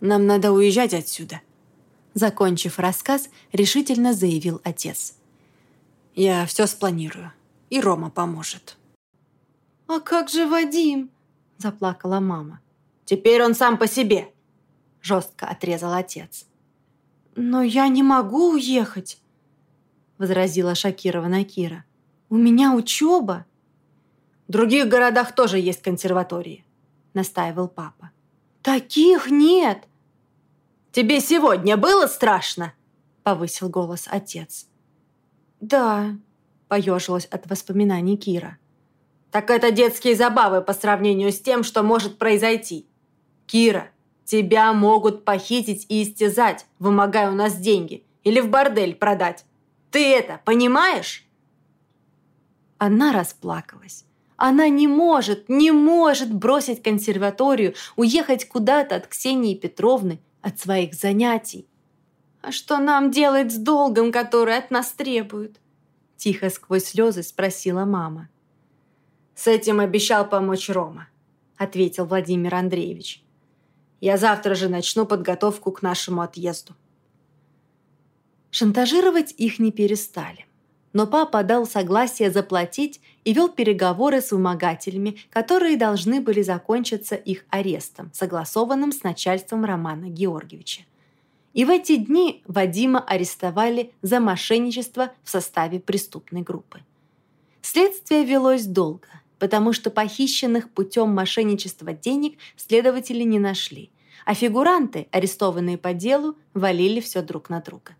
нам надо уезжать отсюда», закончив рассказ, решительно заявил отец. «Я все спланирую, и Рома поможет». «А как же Вадим?» – заплакала мама. «Теперь он сам по себе», – жестко отрезал отец. «Но я не могу уехать», – возразила шокированная Кира. «У меня учеба». «В других городах тоже есть консерватории», – настаивал папа. «Таких нет!» «Тебе сегодня было страшно?» – повысил голос отец. «Да», – поежилась от воспоминаний Кира. «Так это детские забавы по сравнению с тем, что может произойти. Кира, тебя могут похитить и истязать, вымогая у нас деньги, или в бордель продать. Ты это понимаешь?» Она расплакалась. Она не может, не может бросить консерваторию, уехать куда-то от Ксении Петровны, от своих занятий. «А что нам делать с долгом, который от нас требуют?» Тихо сквозь слезы спросила мама. «С этим обещал помочь Рома», ответил Владимир Андреевич. «Я завтра же начну подготовку к нашему отъезду». Шантажировать их не перестали но папа дал согласие заплатить и вел переговоры с вымогателями, которые должны были закончиться их арестом, согласованным с начальством Романа Георгиевича. И в эти дни Вадима арестовали за мошенничество в составе преступной группы. Следствие велось долго, потому что похищенных путем мошенничества денег следователи не нашли, а фигуранты, арестованные по делу, валили все друг на друга.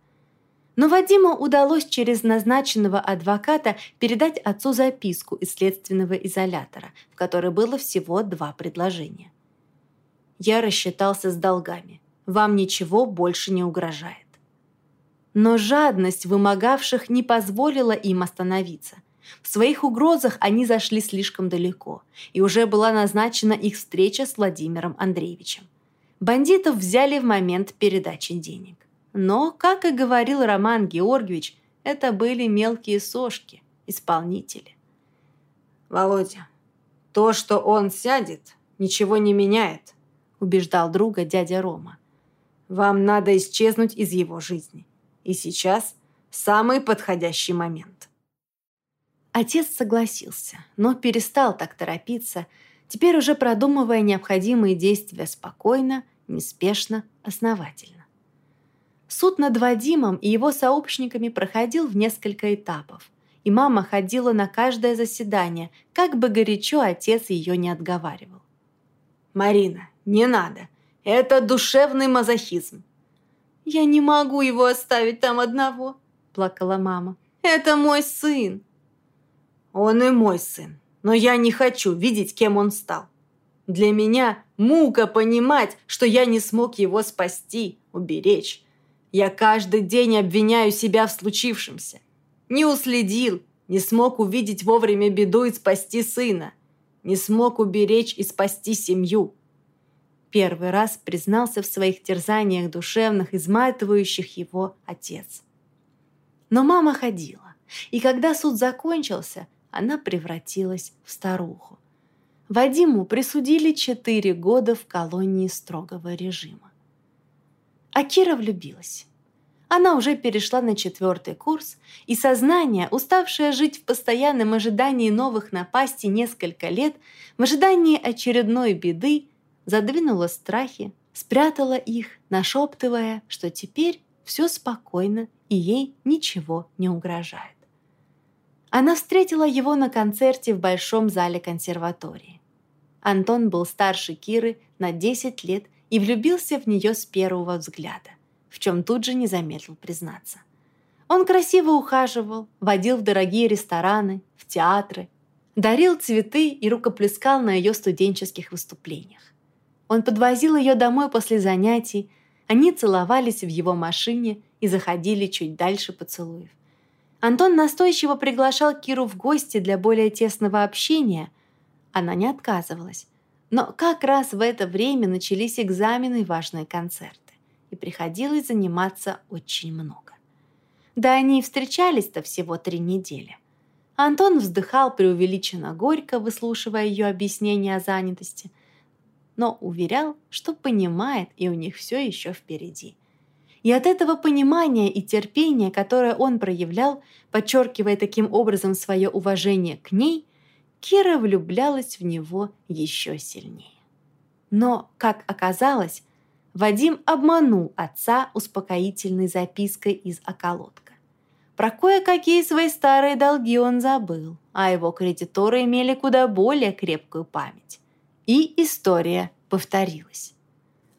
Но Вадиму удалось через назначенного адвоката передать отцу записку из следственного изолятора, в которой было всего два предложения. «Я рассчитался с долгами. Вам ничего больше не угрожает». Но жадность вымогавших не позволила им остановиться. В своих угрозах они зашли слишком далеко, и уже была назначена их встреча с Владимиром Андреевичем. Бандитов взяли в момент передачи денег. Но, как и говорил Роман Георгиевич, это были мелкие сошки, исполнители. «Володя, то, что он сядет, ничего не меняет», убеждал друга дядя Рома. «Вам надо исчезнуть из его жизни. И сейчас самый подходящий момент». Отец согласился, но перестал так торопиться, теперь уже продумывая необходимые действия спокойно, неспешно, основательно. Суд над Вадимом и его сообщниками проходил в несколько этапов, и мама ходила на каждое заседание, как бы горячо отец ее не отговаривал. «Марина, не надо. Это душевный мазохизм». «Я не могу его оставить там одного», – плакала мама. «Это мой сын». «Он и мой сын, но я не хочу видеть, кем он стал. Для меня мука понимать, что я не смог его спасти, уберечь, я каждый день обвиняю себя в случившемся. Не уследил, не смог увидеть вовремя беду и спасти сына. Не смог уберечь и спасти семью. Первый раз признался в своих терзаниях душевных, изматывающих его отец. Но мама ходила, и когда суд закончился, она превратилась в старуху. Вадиму присудили четыре года в колонии строгого режима. А Кира влюбилась. Она уже перешла на четвертый курс, и сознание, уставшее жить в постоянном ожидании новых напастей несколько лет, в ожидании очередной беды, задвинуло страхи, спрятало их, нашептывая, что теперь все спокойно и ей ничего не угрожает. Она встретила его на концерте в Большом зале консерватории. Антон был старше Киры на 10 лет и влюбился в нее с первого взгляда, в чем тут же не замедлил признаться. Он красиво ухаживал, водил в дорогие рестораны, в театры, дарил цветы и рукоплескал на ее студенческих выступлениях. Он подвозил ее домой после занятий, они целовались в его машине и заходили чуть дальше поцелуев. Антон настойчиво приглашал Киру в гости для более тесного общения. Она не отказывалась, но как раз в это время начались экзамены и важные концерты, и приходилось заниматься очень много. Да они и встречались-то всего три недели. Антон вздыхал преувеличенно горько, выслушивая ее объяснения о занятости. но уверял, что понимает и у них все еще впереди. И от этого понимания и терпения, которое он проявлял, подчеркивая таким образом свое уважение к ней, Кира влюблялась в него еще сильнее. Но, как оказалось, Вадим обманул отца успокоительной запиской из околотка. Про кое-какие свои старые долги он забыл, а его кредиторы имели куда более крепкую память. И история повторилась.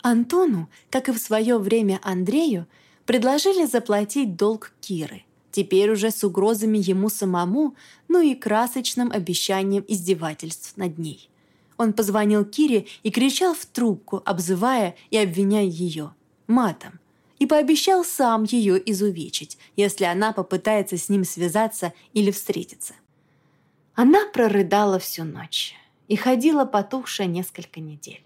Антону, как и в свое время Андрею, предложили заплатить долг Киры, теперь уже с угрозами ему самому, ну и красочным обещанием издевательств над ней. Он позвонил Кире и кричал в трубку, обзывая и обвиняя ее матом, и пообещал сам ее изувечить, если она попытается с ним связаться или встретиться. Она прорыдала всю ночь и ходила потухшая несколько недель.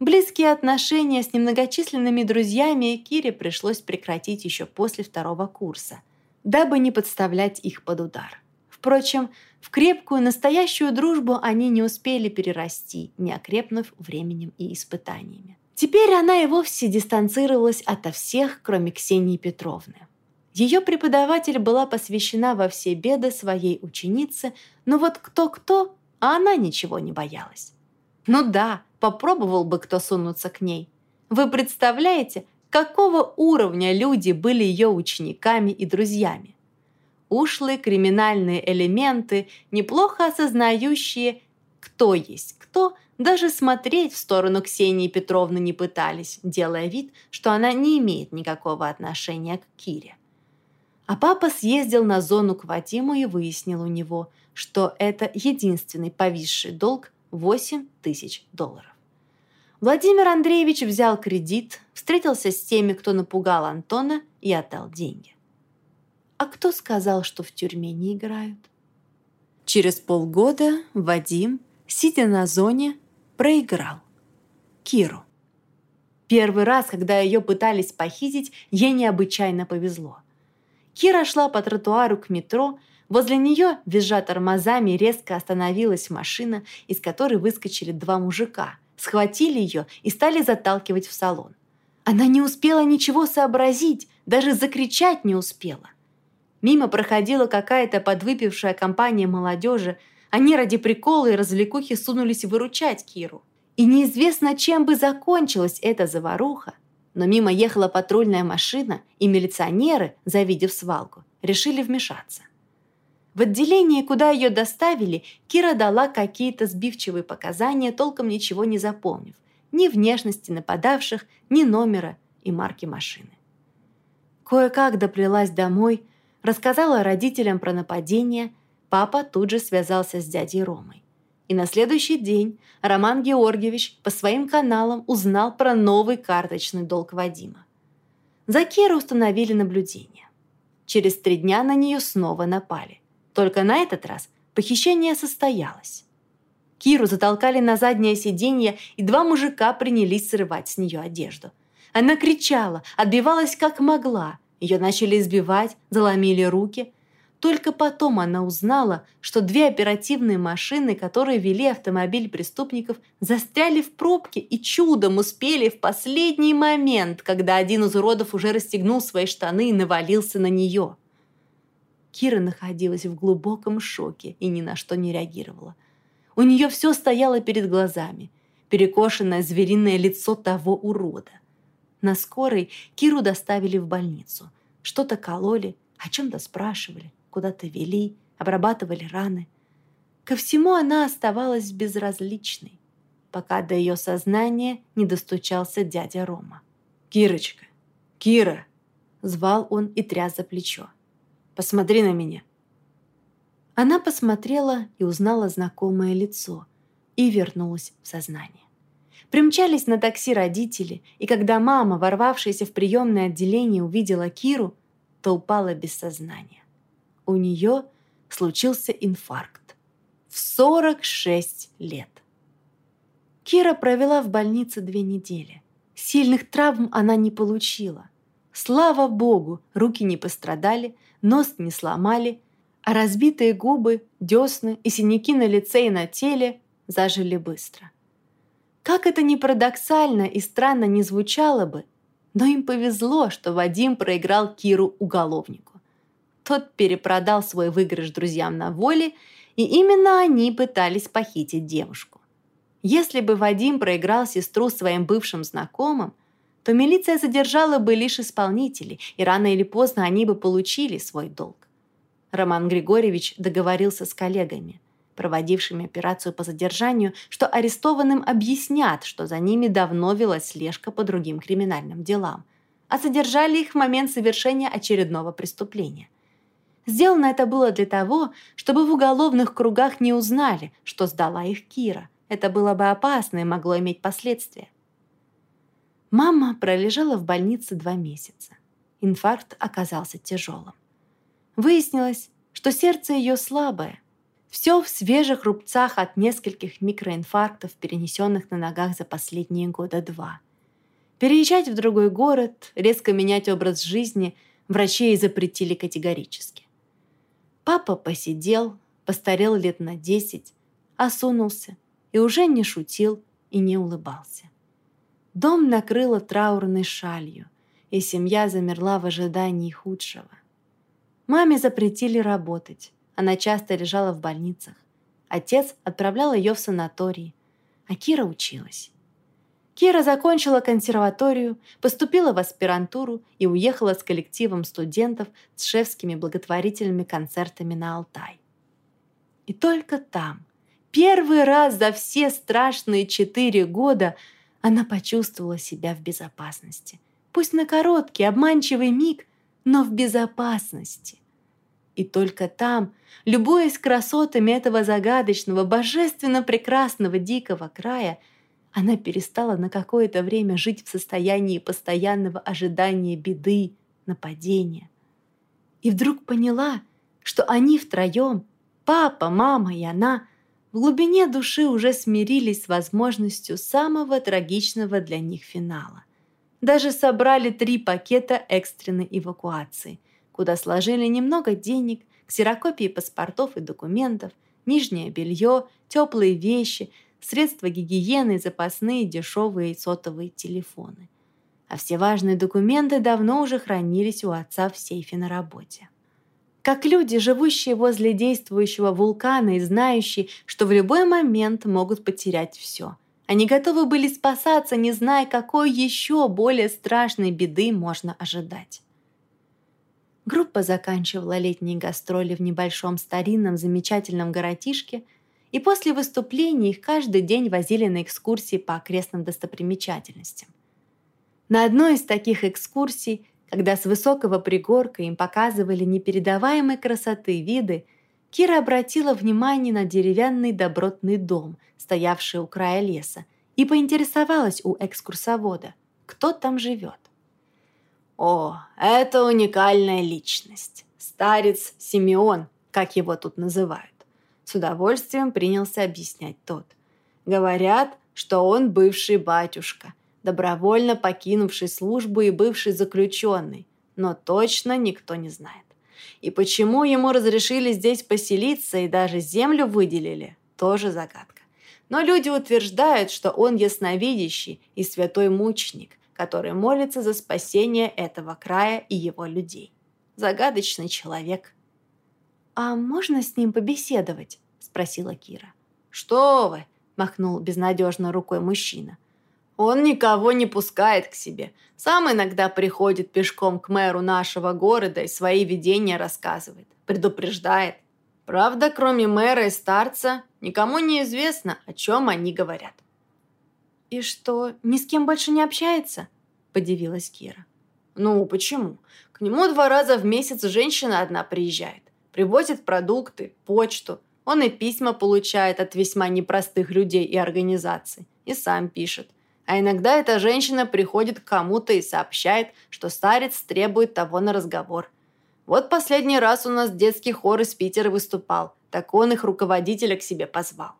Близкие отношения с немногочисленными друзьями Кире пришлось прекратить еще после второго курса, дабы не подставлять их под удар. Впрочем, в крепкую, настоящую дружбу они не успели перерасти, не окрепнув временем и испытаниями. Теперь она и вовсе дистанцировалась ото всех, кроме Ксении Петровны. Ее преподаватель была посвящена во все беды своей ученице, но вот кто-кто, а она ничего не боялась. Ну да, попробовал бы кто сунуться к ней. Вы представляете, какого уровня люди были ее учениками и друзьями? Ушлые криминальные элементы, неплохо осознающие, кто есть кто, даже смотреть в сторону Ксении Петровны не пытались, делая вид, что она не имеет никакого отношения к Кире. А папа съездил на зону к Вадиму и выяснил у него, что это единственный повисший долг 8 тысяч долларов. Владимир Андреевич взял кредит, встретился с теми, кто напугал Антона и отдал деньги. А кто сказал, что в тюрьме не играют? Через полгода Вадим, сидя на зоне, проиграл. Киру. Первый раз, когда ее пытались похитить, ей необычайно повезло. Кира шла по тротуару к метро, возле нее, визжа тормозами, резко остановилась машина, из которой выскочили два мужика – схватили ее и стали заталкивать в салон. Она не успела ничего сообразить, даже закричать не успела. Мимо проходила какая-то подвыпившая компания молодежи, они ради прикола и развлекухи сунулись выручать Киру. И неизвестно, чем бы закончилась эта заваруха, но мимо ехала патрульная машина, и милиционеры, завидев свалку, решили вмешаться. В отделении, куда ее доставили, Кира дала какие-то сбивчивые показания, толком ничего не запомнив. Ни внешности нападавших, ни номера и марки машины. Кое-как доплелась домой, рассказала родителям про нападение, папа тут же связался с дядей Ромой. И на следующий день Роман Георгиевич по своим каналам узнал про новый карточный долг Вадима. За Кирой установили наблюдение. Через три дня на нее снова напали. Только на этот раз похищение состоялось. Киру затолкали на заднее сиденье, и два мужика принялись срывать с нее одежду. Она кричала, отбивалась как могла. Ее начали избивать, заломили руки. Только потом она узнала, что две оперативные машины, которые вели автомобиль преступников, застряли в пробке и чудом успели в последний момент, когда один из уродов уже расстегнул свои штаны и навалился на нее. Кира находилась в глубоком шоке и ни на что не реагировала. У нее все стояло перед глазами. Перекошенное звериное лицо того урода. На скорой Киру доставили в больницу. Что-то кололи, о чем-то спрашивали, куда-то вели, обрабатывали раны. Ко всему она оставалась безразличной, пока до ее сознания не достучался дядя Рома. «Кирочка! Кира!» — звал он и тряс за плечо. Посмотри на меня». Она посмотрела и узнала знакомое лицо и вернулась в сознание. Примчались на такси родители, и когда мама, ворвавшаяся в приемное отделение, увидела Киру, то упала без сознания. У нее случился инфаркт. В 46 лет. Кира провела в больнице две недели. Сильных травм она не получила. Слава богу, руки не пострадали, нос не сломали, а разбитые губы, десны и синяки на лице и на теле зажили быстро. Как это ни парадоксально и странно не звучало бы, но им повезло, что Вадим проиграл Киру уголовнику. Тот перепродал свой выигрыш друзьям на воле, и именно они пытались похитить девушку. Если бы Вадим проиграл сестру своим бывшим знакомым, то милиция задержала бы лишь исполнителей, и рано или поздно они бы получили свой долг. Роман Григорьевич договорился с коллегами, проводившими операцию по задержанию, что арестованным объяснят, что за ними давно велась слежка по другим криминальным делам, а задержали их в момент совершения очередного преступления. Сделано это было для того, чтобы в уголовных кругах не узнали, что сдала их Кира. Это было бы опасно и могло иметь последствия. Мама пролежала в больнице два месяца. Инфаркт оказался тяжелым. Выяснилось, что сердце ее слабое. Все в свежих рубцах от нескольких микроинфарктов, перенесенных на ногах за последние года два. Переезжать в другой город, резко менять образ жизни врачи ей запретили категорически. Папа посидел, постарел лет на десять, осунулся и уже не шутил и не улыбался. Дом накрыло траурной шалью, и семья замерла в ожидании худшего. Маме запретили работать, она часто лежала в больницах. Отец отправлял ее в санаторий, а Кира училась. Кира закончила консерваторию, поступила в аспирантуру и уехала с коллективом студентов с шефскими благотворительными концертами на Алтай. И только там, первый раз за все страшные четыре года, она почувствовала себя в безопасности. Пусть на короткий, обманчивый миг, но в безопасности. И только там, любуясь красотами этого загадочного, божественно прекрасного дикого края, она перестала на какое-то время жить в состоянии постоянного ожидания беды, нападения. И вдруг поняла, что они втроем, папа, мама и она, в глубине души уже смирились с возможностью самого трагичного для них финала. Даже собрали три пакета экстренной эвакуации, куда сложили немного денег, ксерокопии паспортов и документов, нижнее белье, теплые вещи, средства гигиены, запасные дешевые сотовые телефоны. А все важные документы давно уже хранились у отца в сейфе на работе. Как люди, живущие возле действующего вулкана и знающие, что в любой момент могут потерять все. Они готовы были спасаться, не зная, какой еще более страшной беды можно ожидать. Группа заканчивала летние гастроли в небольшом старинном замечательном городишке, и после выступления их каждый день возили на экскурсии по окрестным достопримечательностям. На одной из таких экскурсий когда с высокого пригорка им показывали непередаваемой красоты виды, Кира обратила внимание на деревянный добротный дом, стоявший у края леса, и поинтересовалась у экскурсовода, кто там живет. «О, это уникальная личность. Старец Симеон, как его тут называют». С удовольствием принялся объяснять тот. «Говорят, что он бывший батюшка – добровольно покинувший службу и бывший заключенный, но точно никто не знает. И почему ему разрешили здесь поселиться и даже землю выделили, тоже загадка. Но люди утверждают, что он ясновидящий и святой мученик, который молится за спасение этого края и его людей. Загадочный человек. «А можно с ним побеседовать?» – спросила Кира. «Что вы!» – махнул безнадежно рукой мужчина. Он никого не пускает к себе. Сам иногда приходит пешком к мэру нашего города и свои видения рассказывает. Предупреждает. Правда, кроме мэра и старца, никому не известно, о чем они говорят. «И что, ни с кем больше не общается?» – подивилась Кира. «Ну, почему? К нему два раза в месяц женщина одна приезжает. Привозит продукты, почту. Он и письма получает от весьма непростых людей и организаций. И сам пишет – а иногда эта женщина приходит к кому-то и сообщает, что старец требует того на разговор. Вот последний раз у нас детский хор из Питера выступал, так он их руководителя к себе позвал.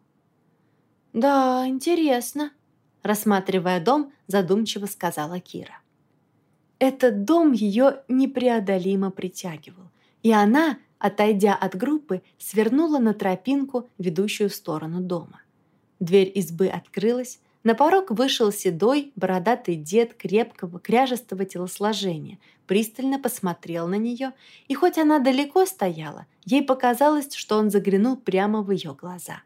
«Да, интересно», – рассматривая дом, задумчиво сказала Кира. Этот дом ее непреодолимо притягивал, и она, отойдя от группы, свернула на тропинку, ведущую в сторону дома. Дверь избы открылась, На порог вышел седой, бородатый дед крепкого, кряжестого телосложения, пристально посмотрел на нее, и хоть она далеко стояла, ей показалось, что он заглянул прямо в ее глаза.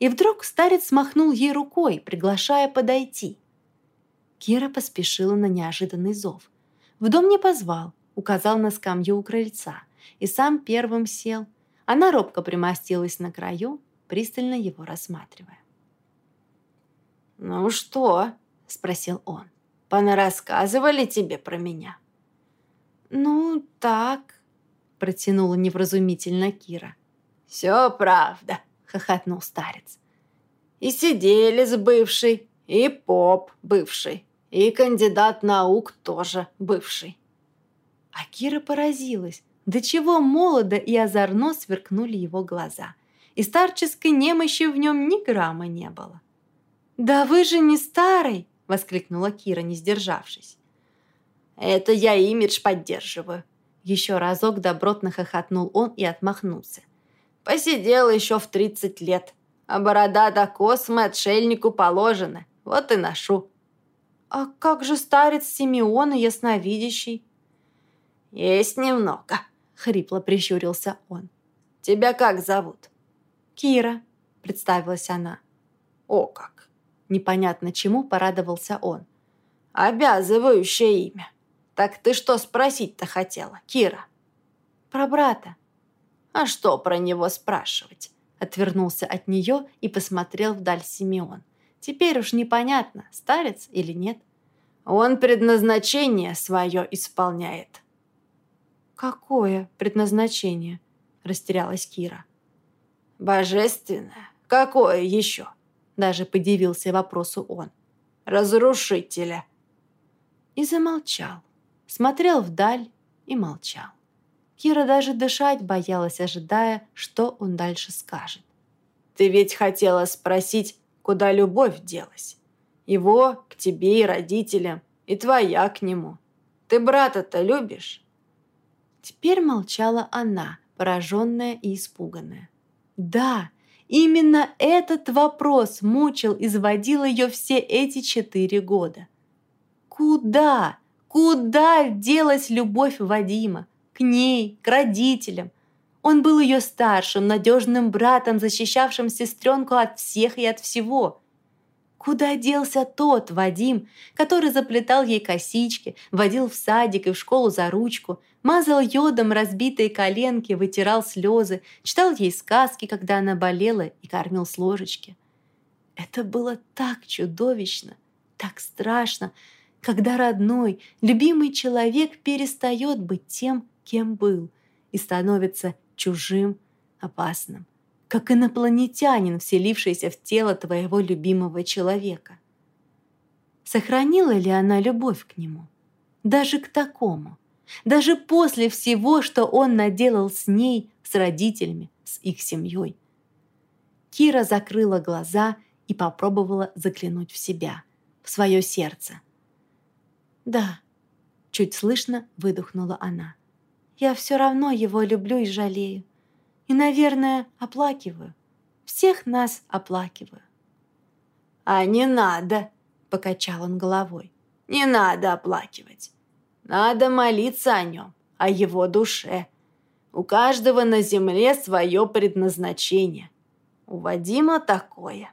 И вдруг старец махнул ей рукой, приглашая подойти. Кира поспешила на неожиданный зов. В дом не позвал, указал на скамью у крыльца, и сам первым сел. Она робко примостилась на краю, пристально его рассматривая. «Ну что?» – спросил он. «Понарассказывали тебе про меня?» «Ну, так», – протянула невразумительно Кира. «Все правда», – хохотнул старец. «И сидели с бывшей, и поп бывший, и кандидат наук тоже бывший». А Кира поразилась, до чего молодо и озорно сверкнули его глаза, и старческой немощи в нем ни грамма не было. «Да вы же не старый!» – воскликнула Кира, не сдержавшись. «Это я имидж поддерживаю». Еще разок добротно хохотнул он и отмахнулся. «Посидел еще в тридцать лет, а борода до космы отшельнику положена, вот и ношу». «А как же старец Симеон и ясновидящий?» «Есть немного», — хрипло прищурился он. «Тебя как зовут?» «Кира», — представилась она. «О как! Непонятно чему порадовался он. «Обязывающее имя. Так ты что спросить-то хотела, Кира?» «Про брата». «А что про него спрашивать?» Отвернулся от нее и посмотрел вдаль Симеон. Теперь уж непонятно, старец или нет. Он предназначение свое исполняет. «Какое предназначение?» – растерялась Кира. «Божественное. Какое еще?» Даже подивился вопросу он. «Разрушителя!» И замолчал. Смотрел вдаль и молчал. Кира даже дышать боялась, ожидая, что он дальше скажет. «Ты ведь хотела спросить, куда любовь делась? Его к тебе и родителям, и твоя к нему. Ты брата-то любишь?» Теперь молчала она, пораженная и испуганная. «Да, Именно этот вопрос мучил и изводил ее все эти четыре года. Куда, куда делась любовь Вадима? К ней, к родителям. Он был ее старшим, надежным братом, защищавшим сестренку от всех и от всего. Куда делся тот Вадим, который заплетал ей косички, водил в садик и в школу за ручку, мазал йодом разбитые коленки, вытирал слезы, читал ей сказки, когда она болела, и кормил с ложечки. Это было так чудовищно, так страшно, когда родной, любимый человек перестает быть тем, кем был, и становится чужим, опасным, как инопланетянин, вселившийся в тело твоего любимого человека. Сохранила ли она любовь к нему? Даже к такому – даже после всего, что он наделал с ней, с родителями, с их семьей. Кира закрыла глаза и попробовала заглянуть в себя, в свое сердце. «Да», — чуть слышно выдохнула она. «Я все равно его люблю и жалею. И, наверное, оплакиваю. Всех нас оплакиваю». «А не надо», — покачал он головой. «Не надо оплакивать. Надо молиться о нем, о его душе. У каждого на земле свое предназначение. У Вадима такое.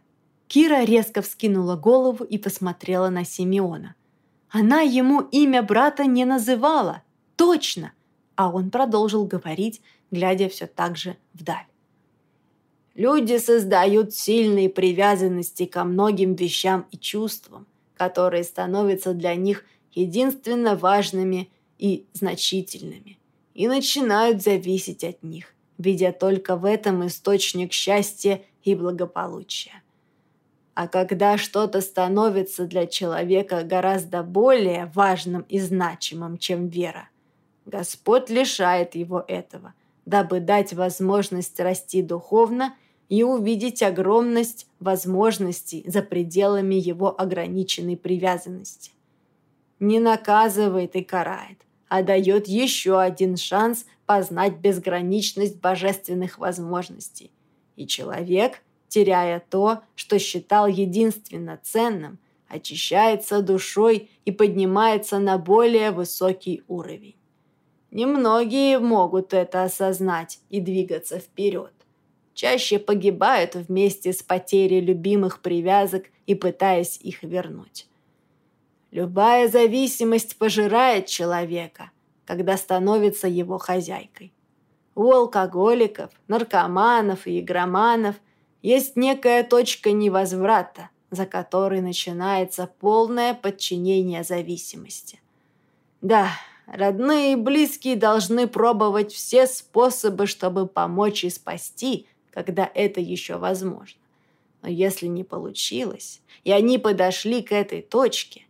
Кира резко вскинула голову и посмотрела на Симеона. Она ему имя брата не называла. Точно! А он продолжил говорить, глядя все так же вдаль. Люди создают сильные привязанности ко многим вещам и чувствам, которые становятся для них единственно важными и значительными, и начинают зависеть от них, видя только в этом источник счастья и благополучия. А когда что-то становится для человека гораздо более важным и значимым, чем вера, Господь лишает его этого, дабы дать возможность расти духовно и увидеть огромность возможностей за пределами его ограниченной привязанности не наказывает и карает, а дает еще один шанс познать безграничность божественных возможностей. И человек теряя то, что считал единственно ценным, очищается душой и поднимается на более высокий уровень. Немногие могут это осознать и двигаться вперед. Чаще погибают вместе с потерей любимых привязок и пытаясь их вернуть. Любая зависимость пожирает человека, когда становится его хозяйкой. У алкоголиков, наркоманов и игроманов есть некая точка невозврата, за которой начинается полное подчинение зависимости. Да, родные и близкие должны пробовать все способы, чтобы помочь и спасти, когда это еще возможно. Но если не получилось, и они подошли к этой точке,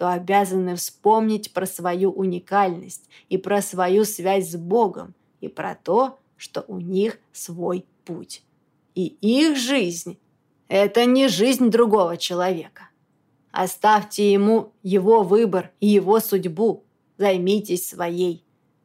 то обязаны вспомнить про свою уникальность и про свою связь с Богом, и про то, что у них свой путь. И их жизнь – это не жизнь другого человека. Оставьте ему его выбор и его судьбу. Займитесь своей.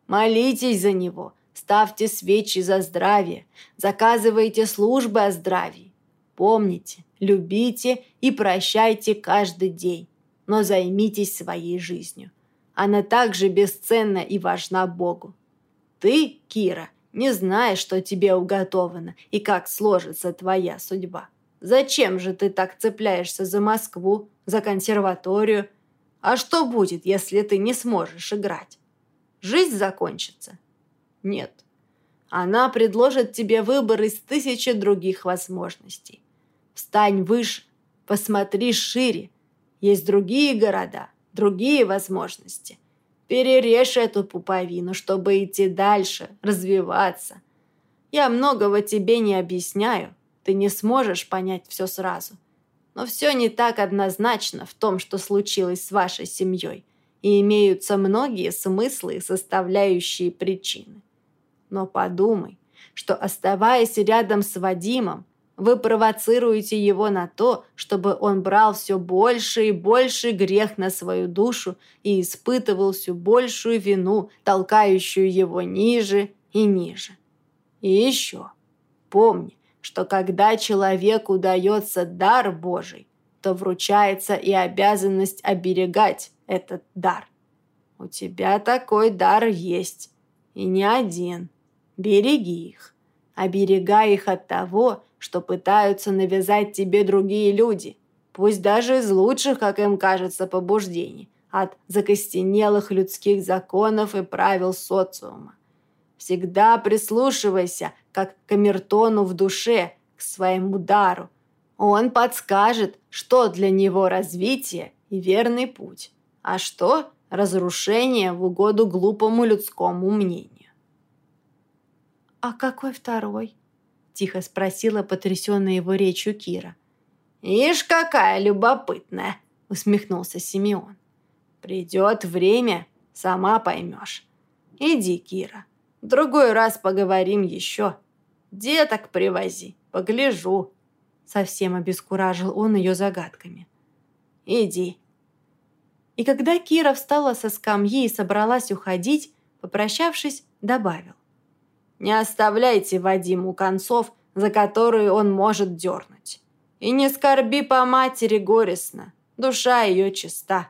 Молитесь за него. Ставьте свечи за здравие. Заказывайте службы о здравии. Помните, любите и прощайте каждый день но займитесь своей жизнью. Она также бесценна и важна Богу. Ты, Кира, не знаешь, что тебе уготовано и как сложится твоя судьба. Зачем же ты так цепляешься за Москву, за консерваторию? А что будет, если ты не сможешь играть? Жизнь закончится? Нет. Она предложит тебе выбор из тысячи других возможностей. Встань выше, посмотри шире, есть другие города, другие возможности. Перережь эту пуповину, чтобы идти дальше, развиваться. Я многого тебе не объясняю, ты не сможешь понять все сразу. Но все не так однозначно в том, что случилось с вашей семьей, и имеются многие смыслы и составляющие причины. Но подумай, что оставаясь рядом с Вадимом, вы провоцируете его на то, чтобы он брал все больше и больше грех на свою душу и испытывал все большую вину, толкающую его ниже и ниже. И еще, помни, что когда человеку дается дар Божий, то вручается и обязанность оберегать этот дар. У тебя такой дар есть, и не один. Береги их. Оберегай их от того, что пытаются навязать тебе другие люди, пусть даже из лучших, как им кажется, побуждений, от закостенелых людских законов и правил социума. Всегда прислушивайся, как к камертону в душе, к своему дару. Он подскажет, что для него развитие и верный путь, а что разрушение в угоду глупому людскому мнению. «А какой второй?» Тихо спросила потрясенная его речью Кира. «Ишь, какая любопытная!» — усмехнулся Симеон. «Придет время, сама поймешь. Иди, Кира, другой раз поговорим еще. Деток привози, погляжу». Совсем обескуражил он ее загадками. «Иди». И когда Кира встала со скамьи и собралась уходить, попрощавшись, добавил. Не оставляйте Вадиму концов, за которые он может дернуть. И не скорби по матери горестно, душа ее чиста.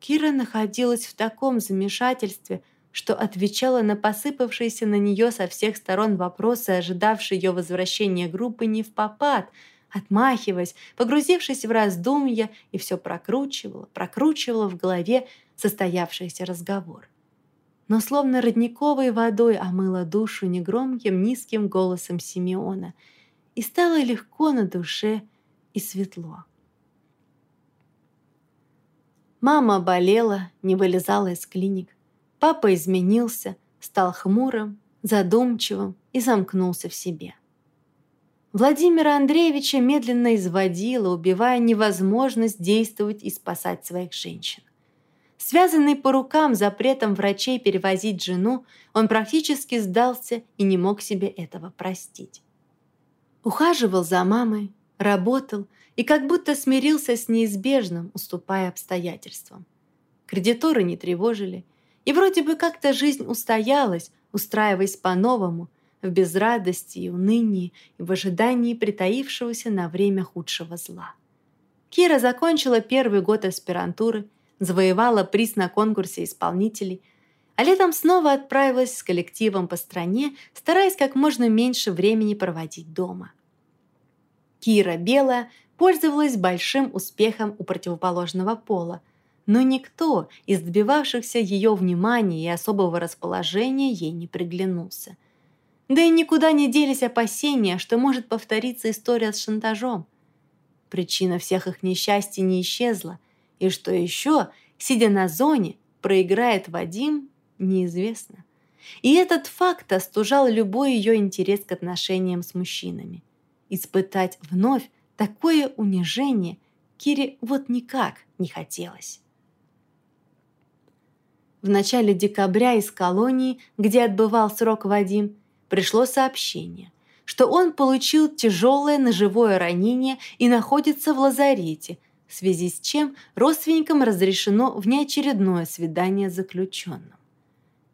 Кира находилась в таком замешательстве, что отвечала на посыпавшиеся на нее со всех сторон вопросы, ожидавшие ее возвращения группы не в попад, отмахиваясь, погрузившись в раздумья, и все прокручивала, прокручивала в голове состоявшийся разговор но словно родниковой водой омыла душу негромким низким голосом Симеона, и стало легко на душе и светло. Мама болела, не вылезала из клиник. Папа изменился, стал хмурым, задумчивым и замкнулся в себе. Владимира Андреевича медленно изводила, убивая невозможность действовать и спасать своих женщин. Связанный по рукам запретом врачей перевозить жену, он практически сдался и не мог себе этого простить. Ухаживал за мамой, работал и как будто смирился с неизбежным, уступая обстоятельствам. Кредиторы не тревожили, и вроде бы как-то жизнь устоялась, устраиваясь по-новому, в безрадости и унынии и в ожидании притаившегося на время худшего зла. Кира закончила первый год аспирантуры, завоевала приз на конкурсе исполнителей, а летом снова отправилась с коллективом по стране, стараясь как можно меньше времени проводить дома. Кира Белая пользовалась большим успехом у противоположного пола, но никто из добивавшихся ее внимания и особого расположения ей не приглянулся. Да и никуда не делись опасения, что может повториться история с шантажом. Причина всех их несчастий не исчезла, и что еще, сидя на зоне, проиграет Вадим, неизвестно. И этот факт остужал любой ее интерес к отношениям с мужчинами. Испытать вновь такое унижение Кире вот никак не хотелось. В начале декабря из колонии, где отбывал срок Вадим, пришло сообщение, что он получил тяжелое ножевое ранение и находится в лазарете, в связи с чем родственникам разрешено внеочередное свидание с заключенным.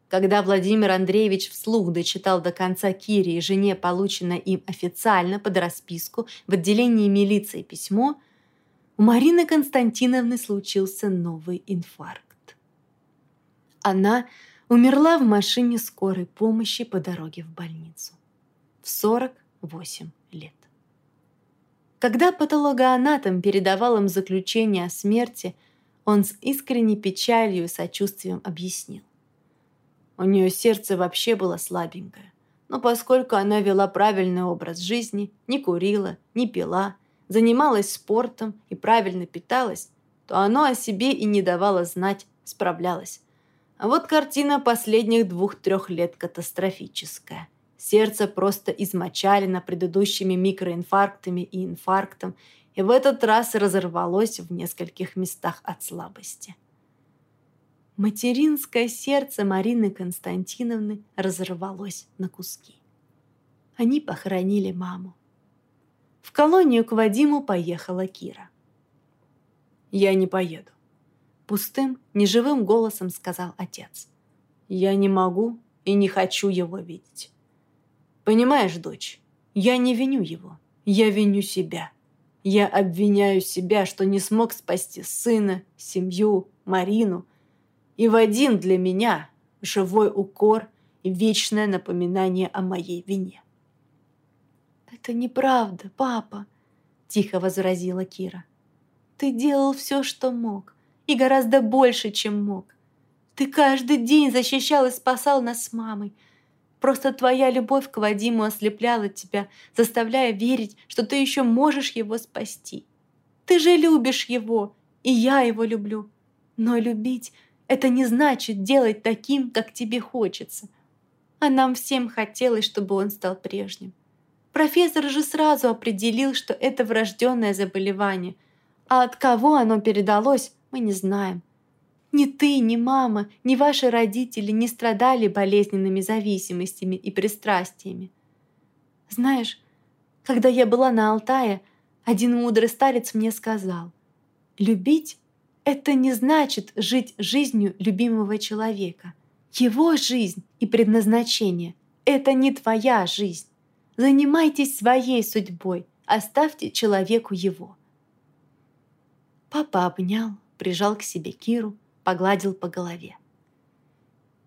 Когда Владимир Андреевич вслух дочитал до конца Кире и жене полученное им официально под расписку в отделении милиции письмо, у Марины Константиновны случился новый инфаркт. Она умерла в машине скорой помощи по дороге в больницу в 48 лет. Когда патологоанатом передавал им заключение о смерти, он с искренней печалью и сочувствием объяснил. У нее сердце вообще было слабенькое. Но поскольку она вела правильный образ жизни, не курила, не пила, занималась спортом и правильно питалась, то оно о себе и не давало знать, справлялась. А вот картина последних двух-трех лет катастрофическая. Сердце просто измочалено предыдущими микроинфарктами и инфарктом, и в этот раз разорвалось в нескольких местах от слабости. Материнское сердце Марины Константиновны разорвалось на куски. Они похоронили маму. В колонию к Вадиму поехала Кира. «Я не поеду», — пустым, неживым голосом сказал отец. «Я не могу и не хочу его видеть. Понимаешь, дочь, я не виню его, я виню себя. Я обвиняю себя, что не смог спасти сына, семью, Марину, и Вадим для меня – живой укор и вечное напоминание о моей вине. «Это неправда, папа», – тихо возразила Кира. «Ты делал все, что мог, и гораздо больше, чем мог. Ты каждый день защищал и спасал нас с мамой. Просто твоя любовь к Вадиму ослепляла тебя, заставляя верить, что ты еще можешь его спасти. Ты же любишь его, и я его люблю. Но любить это не значит делать таким, как тебе хочется. А нам всем хотелось, чтобы он стал прежним. Профессор же сразу определил, что это врожденное заболевание, а от кого оно передалось, мы не знаем. Ни ты, ни мама, ни ваши родители не страдали болезненными зависимостями и пристрастиями. Знаешь, когда я была на Алтае, один мудрый старец мне сказал, «Любить это не значит жить жизнью любимого человека. Его жизнь и предназначение – это не твоя жизнь. Занимайтесь своей судьбой, оставьте человеку его. Папа обнял, прижал к себе Киру, погладил по голове.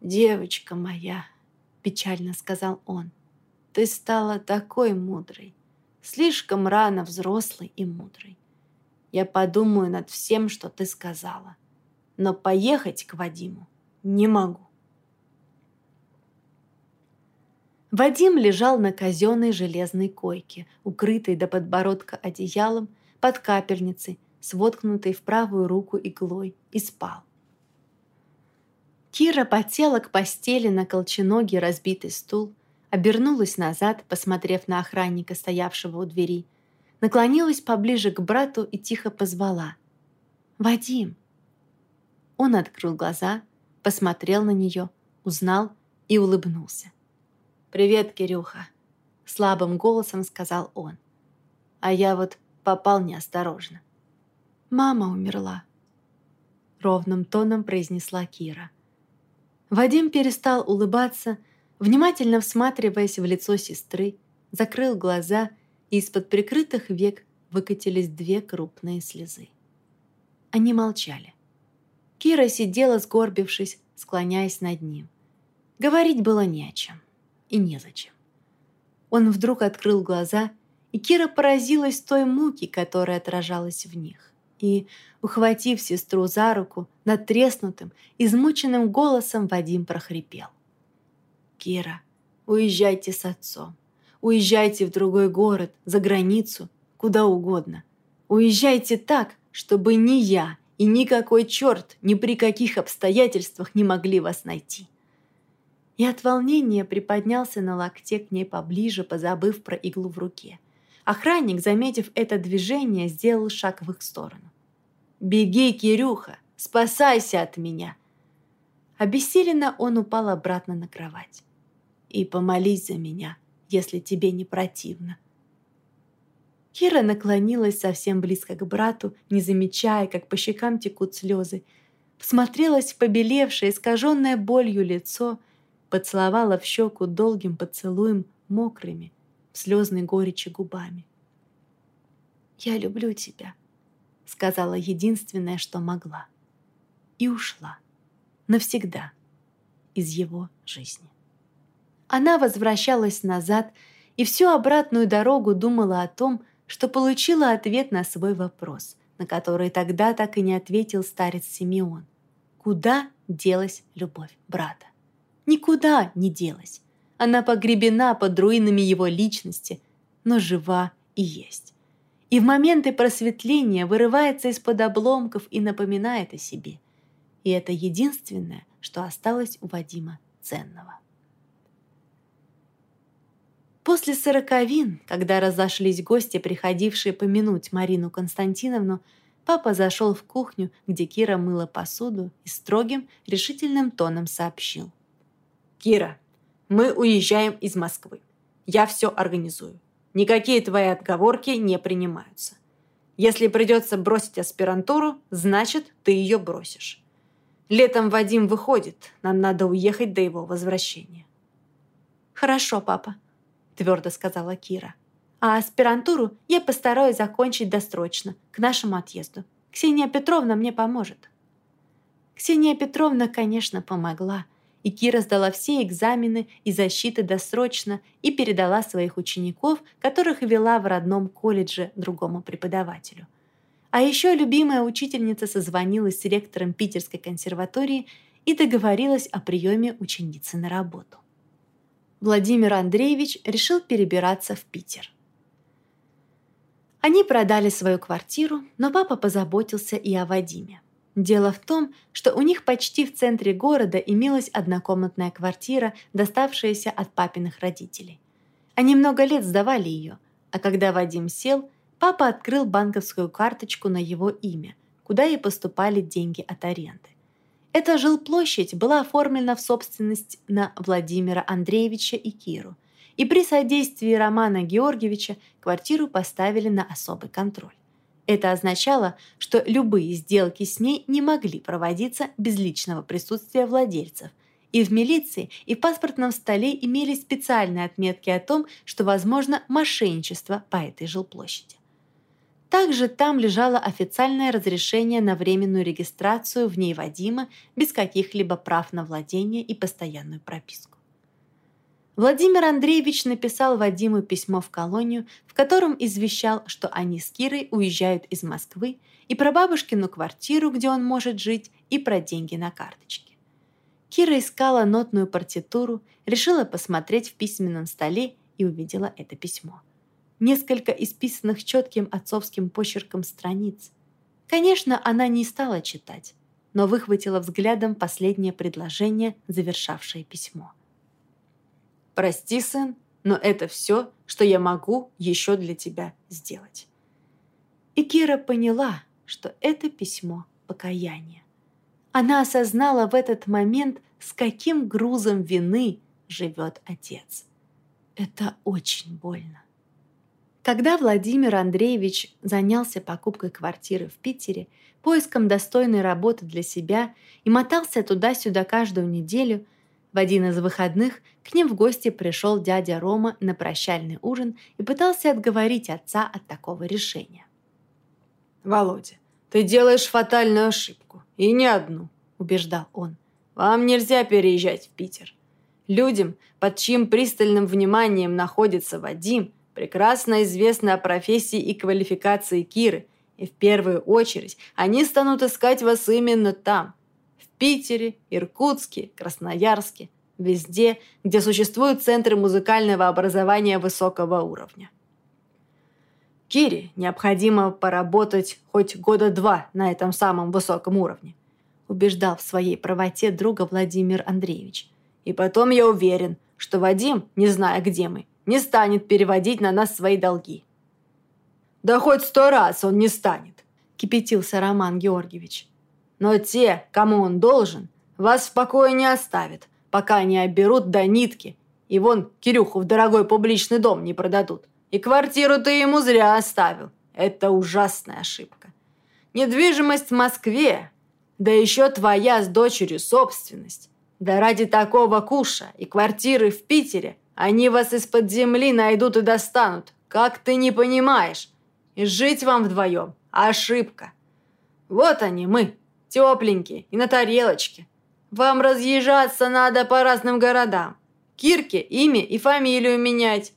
«Девочка моя», – печально сказал он, – «ты стала такой мудрой, слишком рано взрослой и мудрой. Я подумаю над всем, что ты сказала. Но поехать к Вадиму не могу. Вадим лежал на казенной железной койке, укрытой до подбородка одеялом, под капельницей, с в правую руку иглой, и спал. Кира потела к постели на колченогий разбитый стул, обернулась назад, посмотрев на охранника, стоявшего у двери, наклонилась поближе к брату и тихо позвала. «Вадим!» Он открыл глаза, посмотрел на нее, узнал и улыбнулся. «Привет, Кирюха!» — слабым голосом сказал он. А я вот попал неосторожно. «Мама умерла», — ровным тоном произнесла Кира. Вадим перестал улыбаться, Внимательно всматриваясь в лицо сестры, закрыл глаза, и из-под прикрытых век выкатились две крупные слезы. Они молчали. Кира сидела, сгорбившись, склоняясь над ним. Говорить было не о чем и незачем. Он вдруг открыл глаза, и Кира поразилась той муки, которая отражалась в них. И, ухватив сестру за руку, надтреснутым, измученным голосом Вадим прохрипел. «Кира, уезжайте с отцом. Уезжайте в другой город, за границу, куда угодно. Уезжайте так, чтобы ни я и никакой черт ни при каких обстоятельствах не могли вас найти. И от волнения приподнялся на локте к ней поближе, позабыв про иглу в руке. Охранник, заметив это движение, сделал шаг в их сторону. «Беги, Кирюха! Спасайся от меня!» Обессиленно он упал обратно на кровать. «И помолись за меня, если тебе не противно». Кира наклонилась совсем близко к брату, не замечая, как по щекам текут слезы. Всмотрелась в побелевшее, искаженное болью лицо, поцеловала в щеку долгим поцелуем мокрыми, в слезной горечи губами. «Я люблю тебя», — сказала единственное, что могла. И ушла. Навсегда. Из его жизни. Она возвращалась назад и всю обратную дорогу думала о том, что получила ответ на свой вопрос, на который тогда так и не ответил старец Симеон. Куда делась любовь брата? Никуда не делась. Она погребена под руинами его личности, но жива и есть. И в моменты просветления вырывается из-под обломков и напоминает о себе. И это единственное, что осталось у Вадима ценного. После сороковин, когда разошлись гости, приходившие помянуть Марину Константиновну, папа зашел в кухню, где Кира мыла посуду и строгим, решительным тоном сообщил. «Кира, мы уезжаем из Москвы. Я все организую. Никакие твои отговорки не принимаются. Если придется бросить аспирантуру, значит, ты ее бросишь. Летом Вадим выходит, нам надо уехать до его возвращения». «Хорошо, папа», – твердо сказала Кира. «А аспирантуру я постараюсь закончить досрочно, к нашему отъезду. Ксения Петровна мне поможет». Ксения Петровна, конечно, помогла, и Кира сдала все экзамены и защиты досрочно и передала своих учеников, которых вела в родном колледже другому преподавателю. А еще любимая учительница созвонилась с ректором Питерской консерватории и договорилась о приеме ученицы на работу. Владимир Андреевич решил перебираться в Питер. Они продали свою квартиру, но папа позаботился и о Вадиме. Дело в том, что у них почти в центре города имелась однокомнатная квартира, доставшаяся от папиных родителей. Они много лет сдавали ее, а когда Вадим сел, папа открыл банковскую карточку на его имя, куда и поступали деньги от аренды. Эта жилплощадь была оформлена в собственность на Владимира Андреевича и Киру, и при содействии Романа Георгиевича квартиру поставили на особый контроль. Это означало, что любые сделки с ней не могли проводиться без личного присутствия владельцев, и в милиции, и в паспортном столе имелись специальные отметки о том, что возможно мошенничество по этой жилплощади. Также там лежало официальное разрешение на временную регистрацию в ней Вадима без каких-либо прав на владение и постоянную прописку. Владимир Андреевич написал Вадиму письмо в колонию, в котором извещал, что они с Кирой уезжают из Москвы, и про бабушкину квартиру, где он может жить, и про деньги на карточке. Кира искала нотную партитуру, решила посмотреть в письменном столе и увидела это письмо – несколько исписанных четким отцовским почерком страниц. Конечно, она не стала читать, но выхватила взглядом последнее предложение, завершавшее письмо. «Прости, сын, но это все, что я могу еще для тебя сделать». И Кира поняла, что это письмо покаяния. Она осознала в этот момент, с каким грузом вины живет отец. Это очень больно. Когда Владимир Андреевич занялся покупкой квартиры в Питере, поиском достойной работы для себя и мотался туда-сюда каждую неделю, В один из выходных к ним в гости пришел дядя Рома на прощальный ужин и пытался отговорить отца от такого решения. «Володя, ты делаешь фатальную ошибку. И не одну», – убеждал он. «Вам нельзя переезжать в Питер. Людям, под чьим пристальным вниманием находится Вадим, прекрасно известно о профессии и квалификации Киры, и в первую очередь они станут искать вас именно там – Питере, Иркутске, Красноярске, везде, где существуют центры музыкального образования высокого уровня. Кире необходимо поработать хоть года два на этом самом высоком уровне, убеждал в своей правоте друга Владимир Андреевич. И потом я уверен, что Вадим, не зная, где мы, не станет переводить на нас свои долги. «Да хоть сто раз он не станет», – кипятился Роман Георгиевич. Но те, кому он должен, вас в покое не оставят, пока не оберут до нитки. И вон Кирюху в дорогой публичный дом не продадут. И квартиру ты ему зря оставил. Это ужасная ошибка. Недвижимость в Москве, да еще твоя с дочерью собственность. Да ради такого куша и квартиры в Питере они вас из-под земли найдут и достанут. Как ты не понимаешь? И жить вам вдвоем – ошибка. Вот они, мы, тепленькие и на тарелочке. Вам разъезжаться надо по разным городам. Кирке имя и фамилию менять.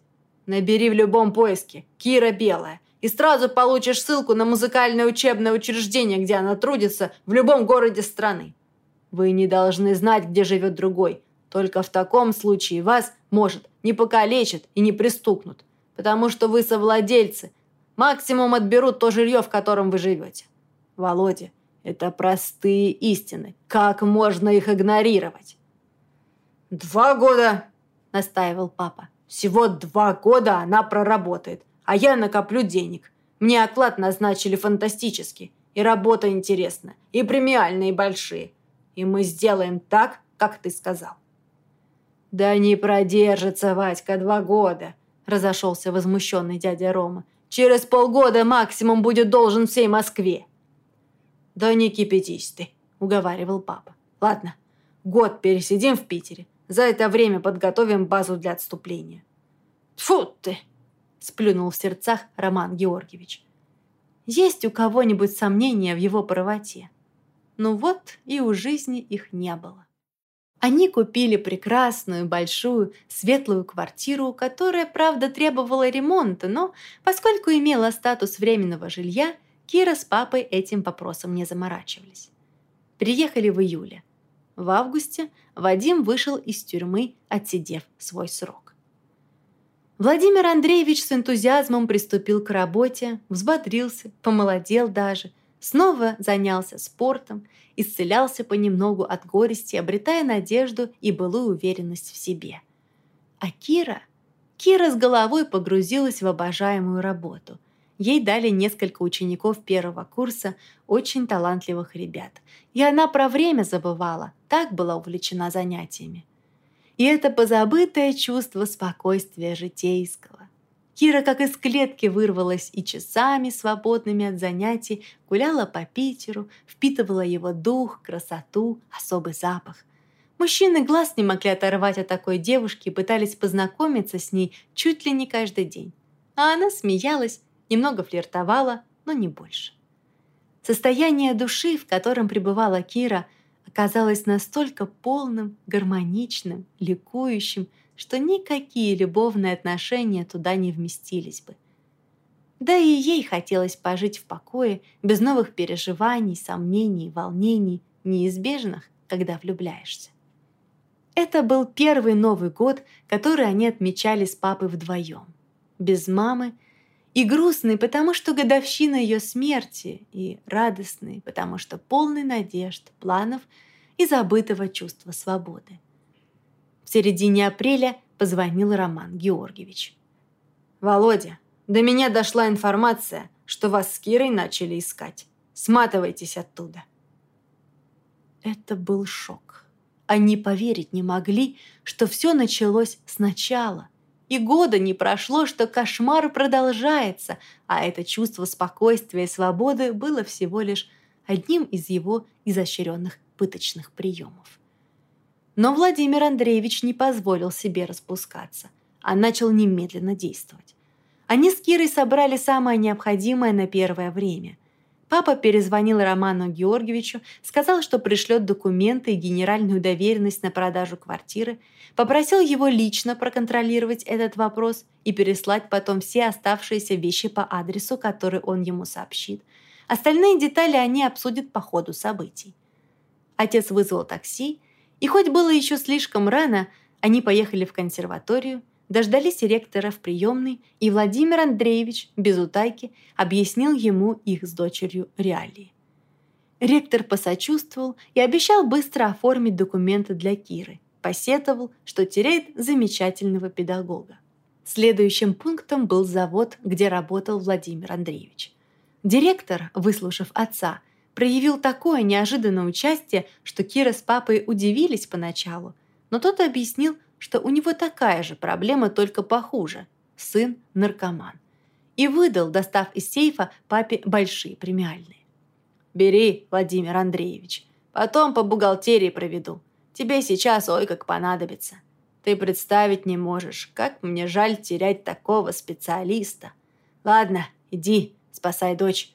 Набери в любом поиске «Кира Белая» и сразу получишь ссылку на музыкальное учебное учреждение, где она трудится в любом городе страны. Вы не должны знать, где живет другой. Только в таком случае вас, может, не покалечат и не пристукнут, потому что вы совладельцы. Максимум отберут то жилье, в котором вы живете. Володя, это простые истины. Как можно их игнорировать? «Два года», – настаивал папа. «Всего два года она проработает, а я накоплю денег. Мне оклад назначили фантастический, и работа интересная, и премиальные большие. И мы сделаем так, как ты сказал». «Да не продержится Васька два года», – разошелся возмущенный дядя Рома. «Через полгода максимум будет должен всей Москве». «Да не кипятись ты», – уговаривал папа. «Ладно, год пересидим в Питере. За это время подготовим базу для отступления». «Тьфу ты!» – сплюнул в сердцах Роман Георгиевич. Есть у кого-нибудь сомнения в его правоте? Ну вот и у жизни их не было. Они купили прекрасную, большую, светлую квартиру, которая, правда, требовала ремонта, но поскольку имела статус временного жилья, Кира с папой этим вопросом не заморачивались. Приехали в июле. В августе Вадим вышел из тюрьмы, отсидев свой срок. Владимир Андреевич с энтузиазмом приступил к работе, взбодрился, помолодел даже, снова занялся спортом, исцелялся понемногу от горести, обретая надежду и былую уверенность в себе. А Кира? Кира с головой погрузилась в обожаемую работу – Ей дали несколько учеников первого курса, очень талантливых ребят. И она про время забывала, так была увлечена занятиями. И это позабытое чувство спокойствия житейского. Кира как из клетки вырвалась и часами, свободными от занятий, гуляла по Питеру, впитывала его дух, красоту, особый запах. Мужчины глаз не могли оторвать от такой девушки и пытались познакомиться с ней чуть ли не каждый день. А она смеялась, немного флиртовала, но не больше. Состояние души, в котором пребывала Кира, оказалось настолько полным, гармоничным, ликующим, что никакие любовные отношения туда не вместились бы. Да и ей хотелось пожить в покое, без новых переживаний, сомнений, волнений, неизбежных, когда влюбляешься. Это был первый Новый год, который они отмечали с папой вдвоем. Без мамы и грустный, потому что годовщина ее смерти, и радостный, потому что полный надежд, планов и забытого чувства свободы. В середине апреля позвонил Роман Георгиевич. «Володя, до меня дошла информация, что вас с Кирой начали искать. Сматывайтесь оттуда». Это был шок. Они поверить не могли, что все началось сначала – и года не прошло, что кошмар продолжается, а это чувство спокойствия и свободы было всего лишь одним из его изощренных пыточных приемов. Но Владимир Андреевич не позволил себе распускаться, а начал немедленно действовать. Они с Кирой собрали самое необходимое на первое время. Папа перезвонил Роману Георгиевичу, сказал, что пришлет документы и генеральную доверенность на продажу квартиры, попросил его лично проконтролировать этот вопрос и переслать потом все оставшиеся вещи по адресу, который он ему сообщит. Остальные детали они обсудят по ходу событий. Отец вызвал такси, и хоть было еще слишком рано, они поехали в консерваторию, дождались ректора в приемной, и Владимир Андреевич без утайки объяснил ему их с дочерью реалии. Ректор посочувствовал и обещал быстро оформить документы для Киры, посетовал, что теряет замечательного педагога. Следующим пунктом был завод, где работал Владимир Андреевич. Директор, выслушав отца, проявил такое неожиданное участие, что Кира с папой удивились поначалу, но тот объяснил, что у него такая же проблема, только похуже. Сын – наркоман. И выдал, достав из сейфа папе большие премиальные. «Бери, Владимир Андреевич, потом по бухгалтерии проведу. Тебе сейчас ой как понадобится. Ты представить не можешь, как мне жаль терять такого специалиста. Ладно, иди, спасай дочь.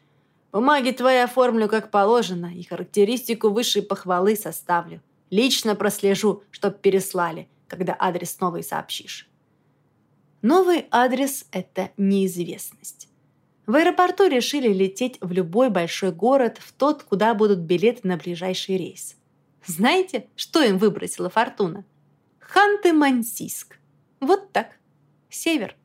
Бумаги твои оформлю как положено и характеристику высшей похвалы составлю. Лично прослежу, чтоб переслали когда адрес новый сообщишь. Новый адрес – это неизвестность. В аэропорту решили лететь в любой большой город, в тот, куда будут билеты на ближайший рейс. Знаете, что им выбросила Фортуна? Ханты-Мансийск. Вот так. Север.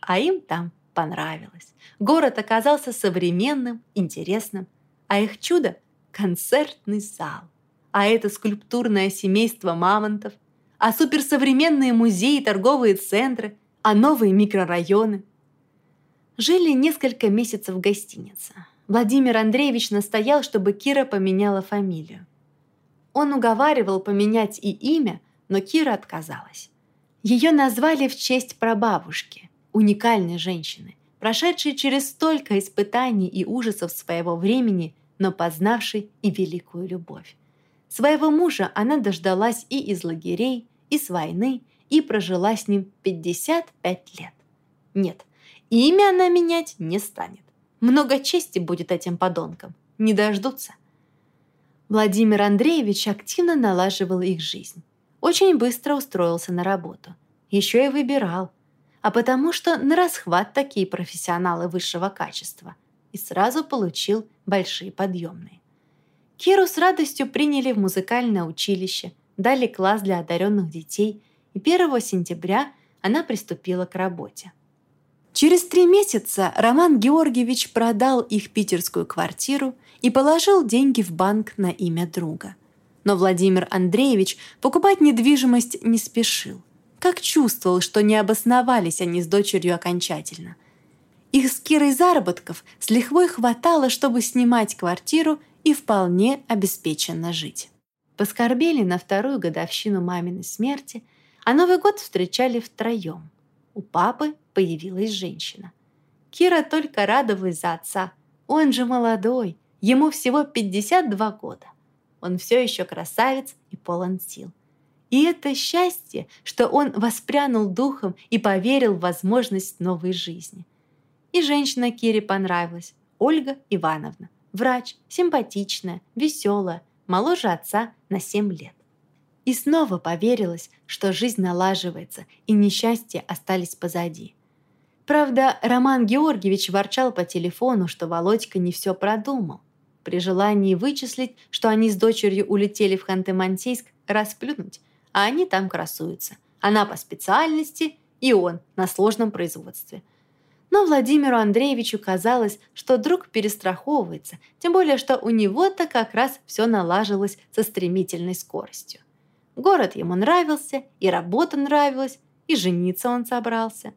А им там понравилось. Город оказался современным, интересным, а их чудо – концертный зал. А это скульптурное семейство мамонтов – а суперсовременные музеи, торговые центры, а новые микрорайоны. Жили несколько месяцев в гостинице. Владимир Андреевич настоял, чтобы Кира поменяла фамилию. Он уговаривал поменять и имя, но Кира отказалась. Ее назвали в честь прабабушки, уникальной женщины, прошедшей через столько испытаний и ужасов своего времени, но познавшей и великую любовь. Своего мужа она дождалась и из лагерей, и с войны, и прожила с ним 55 лет. Нет, имя она менять не станет. Много чести будет этим подонкам. Не дождутся. Владимир Андреевич активно налаживал их жизнь. Очень быстро устроился на работу. Еще и выбирал. А потому что на расхват такие профессионалы высшего качества. И сразу получил большие подъемные. Киру с радостью приняли в музыкальное училище, дали класс для одаренных детей, и 1 сентября она приступила к работе. Через три месяца Роман Георгиевич продал их питерскую квартиру и положил деньги в банк на имя друга. Но Владимир Андреевич покупать недвижимость не спешил. Как чувствовал, что не обосновались они с дочерью окончательно. Их с Кирой заработков с лихвой хватало, чтобы снимать квартиру и вполне обеспеченно жить. Поскорбели на вторую годовщину маминой смерти, а Новый год встречали втроем. У папы появилась женщина. Кира только радовалась за отца. Он же молодой, ему всего 52 года. Он все еще красавец и полон сил. И это счастье, что он воспрянул духом и поверил в возможность новой жизни. И женщина Кире понравилась, Ольга Ивановна. Врач, симпатичная, веселая, моложе отца на 7 лет. И снова поверилось, что жизнь налаживается, и несчастья остались позади. Правда, Роман Георгиевич ворчал по телефону, что Володька не все продумал. При желании вычислить, что они с дочерью улетели в Ханты-Мансийск, расплюнуть, а они там красуются. Она по специальности, и он на сложном производстве – но Владимиру Андреевичу казалось, что друг перестраховывается, тем более, что у него-то как раз все налажилось со стремительной скоростью. Город ему нравился, и работа нравилась, и жениться он собрался.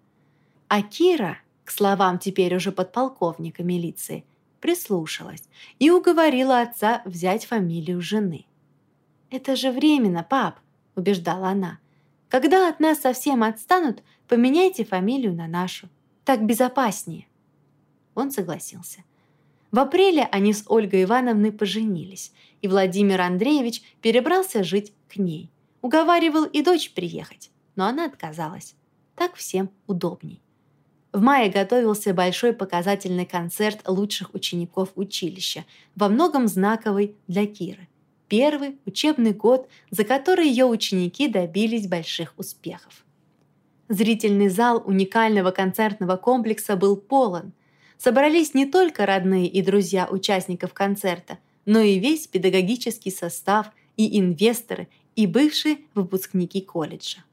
А Кира, к словам теперь уже подполковника милиции, прислушалась и уговорила отца взять фамилию жены. «Это же временно, пап», – убеждала она. «Когда от нас совсем отстанут, поменяйте фамилию на нашу. Так безопаснее». Он согласился. В апреле они с Ольгой Ивановной поженились, и Владимир Андреевич перебрался жить к ней. Уговаривал и дочь приехать, но она отказалась. Так всем удобней. В мае готовился большой показательный концерт лучших учеников училища, во многом знаковый для Киры. Первый учебный год, за который ее ученики добились больших успехов. Зрительный зал уникального концертного комплекса был полон. Собрались не только родные и друзья участников концерта, но и весь педагогический состав, и инвесторы, и бывшие выпускники колледжа.